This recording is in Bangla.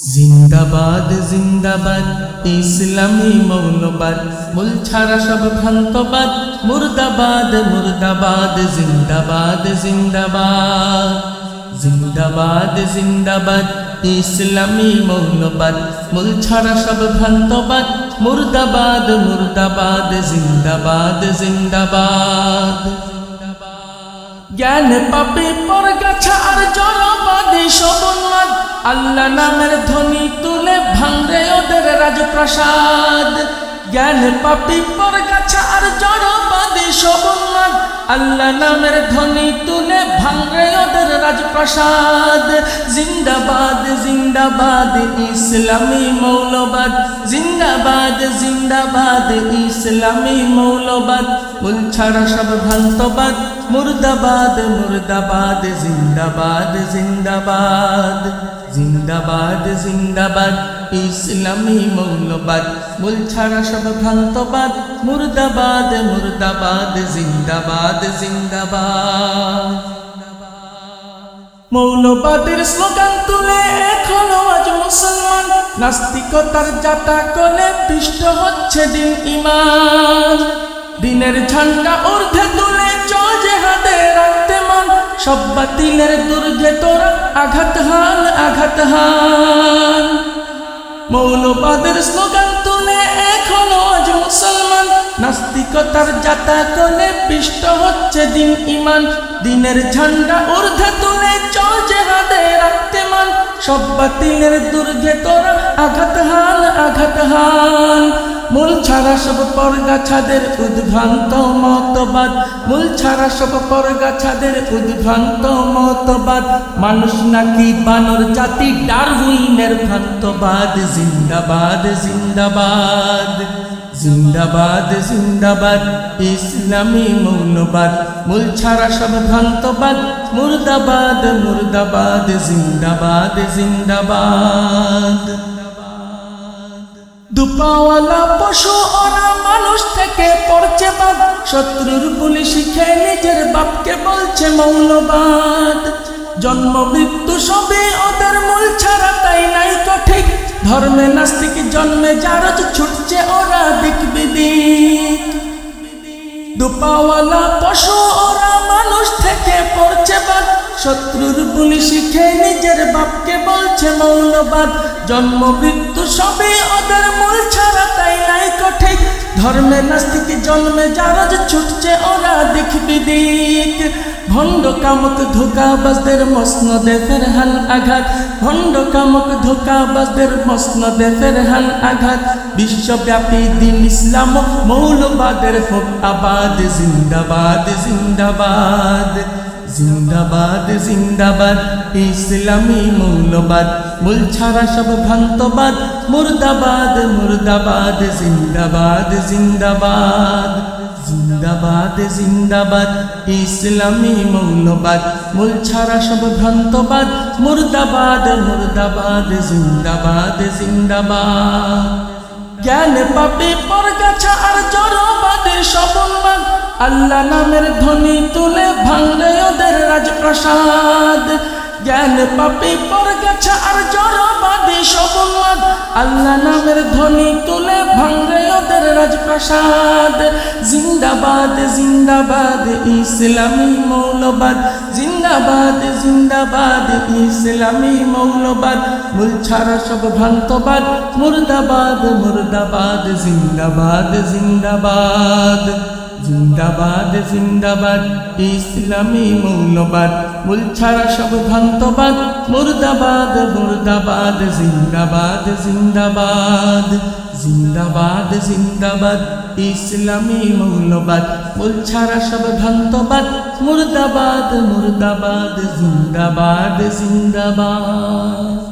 জিন্দাবাদ জিন্দাবাদ, ইসলামী মৌলবাদ। মূল ছাড়া সব ভ্রান্তবাদ। মুর্দাবাদ মুর্দাবাদ, জিন্দাবাদ জিন্দাবাদ। জিন্দাবাদ জিন্দাবাদ, ইসলামী মৌলবাদ। মূল ছাড়া সব ভ্রান্তবাদ। মুর্দাবাদ মুর্দাবাদ, জিন্দাবাদ জিন্দাবাদ। জ্ঞান পাপে পর গাছা আর জনপদে সবন্মাদ আল্লাহ নামের ধ্বনি তুলে ভাঙরে ওদের রাজপ্রাসাদ। জ্ঞান পাপে পর গাছা আর জনপদে সবন্মাদ আল্লাহ নামের ধ্বনি তুলে ভাঙরে ওদের রাজপ্রাসাদ। জিন্দাবাদ জিন্দাবাদ, ইসলামী মৌলবাদ। জিন্দাবাদ জিন্দাবাদ, ইসলামী মৌলবাদ। মূল ছাড়া সব ভ্রান্তবাদ। মুর্দাবাদ মুর্দাবাদ, জিন্দাবাদ জিন্দাবাদ। জিন্দাবাদ জিন্দাবাদ। ইসলামী মৌলবাদ মূল ছাড়া সব ভ্রান্তবাদ, মুর্দাবাদ মুর্দাবাদ, জিন্দাবাদ জিন্দাবাদ। মৌলবাদের স্লোগান তুলে এখনও আজ মুসলমান, নাস্তিকতার যাতা কলে পিষ্ট হচ্ছে দিন ইমান দিনের ঝান্ডা ঊর্ধ্বে তুলে চজে হাতে রাখতে মান, সব বাতিলের দুর্গে তোরা আঘাত হান আঘাত হান মৌলবাদের স্লোগান তুলে এখনও আজ মুসলমান। নাস্তিকতার যাতা কলে পিষ্ট হচ্ছে দিন ইমান দিনের ঝান্ডা ঊর্ধ্বে তুলে চলছে হাতে রাখতে মান সব বাতিলের দুর্গে তোরা আঘাত হান আঘাত হান। মূল ছাড়া সব পরগাছাদের উদ্ভ্রান্ত মতবাদ। মূল ছাড়া সব পরগাছাদের উদ্ভ্রান্ত মতবাদ। মানুষ নাকি বানর জাতি, ডারউইনের ভ্রান্তবাদ। জিন্দাবাদ জিন্দাবাদ জিন্দাবাদ জিন্দাবাদ, ইসলামী মৌলবাদ। মূল ছাড়া সব ভ্রান্তবাদ, মুর্দাবাদ মুর্দাবাদ, জিন্দাবাদ জিন্দাবাদ। দুপাওয়ালা পশু ওরা মানুষ থেকে পড়ছে বাদ। শত্রুর বলি শিখে নিজের বাপকে বলছে মৌলবাদ। জন্ম, মৃত্যু সবে ওদের মূল ছাড়া, তাই নাই তো ঠিক। ধর্মে নাস্তিক জন্মে জারজ ছুটছে ওরা দিক বিদিক। দুপাওয়ালা পশু ওরা মানুষ থেকে পড়ছে বাদ। শত্রুর শিখে বাপকে বলছে মৌলবাদ। জন্ম, মৃত্যু সবে ওদের মূল ছাড়া, তাই নাই ঠিক ধর্মে নাস্তিক জন্মে জারজ ছুটছে, ওরা দেখবি দিক। ভণ্ড কামক ধোকাবাজদের মসনদে ফেরহান আঘাত। ভণ্ড কামক ধোকাবাজদের মসনদে ফেরহান আঘাত। বিশ্বব্যাপী দিন ইসলাম, মৌলবাদের হোক আবাদ জিন্দাবাদ জিন্দাবাদ। জিন্দাবাদ জিন্দাবাদ, ইসলামী মৌলবাদ। মূল ছাড়া সব ভ্রান্তবাদ। মুর্দাবাদ মুর্দাবাদ, জিন্দাবাদ জিন্দাবাদ। জিন্দাবাদ জিন্দাবাদ, ইসলামী মৌলবাদ। মূল ছাড়া সব ভ্রান্তবাদ। মুর্দাবাদ মুর্দাবাদ, জিন্দাবাদ জিন্দাবাদ। জ্ঞান পাপে সবনবাদ আল্লাহ নামের ধ্বনি তুলে ভাঙলে ওদের রাজপ্রাসাদ। জ্ঞান পাপে পরগাছা আর জড়বাদে সবনবাদ আল্লাহ নামের ধ্বনি তুলে ভাঙলে ওদের রাজপ্রাসাদ। জিন্দাবাদ জিন্দাবাদ, ইসলামী মৌলবাদ। জিন্দাবাদ জিন্দাবাদ, ইসলামী মৌলবাদ। মূল ছাড়া সব ভ্রান্তবাদ। মুর্দাবাদ মুর্দাবাদ, জিন্দাবাদ জিন্দাবাদ। জিন্দাবাদ জিন্দাবাদ, ইসলামী মৌলবাদ মূল ছাড়া সব ভ্রান্তবাদ মুর্দাবাদ মুর্দাবাদ, জিন্দাবাদ জিন্দাবাদ জিন্দাবাদ জিন্দাবাদ, ইসলামী মৌলবাদ মূল ছাড়া সব ভ্রান্তবাদ মুর্দাবাদ মুর্দাবাদ, জিন্দাবাদ জিন্দাবাদ।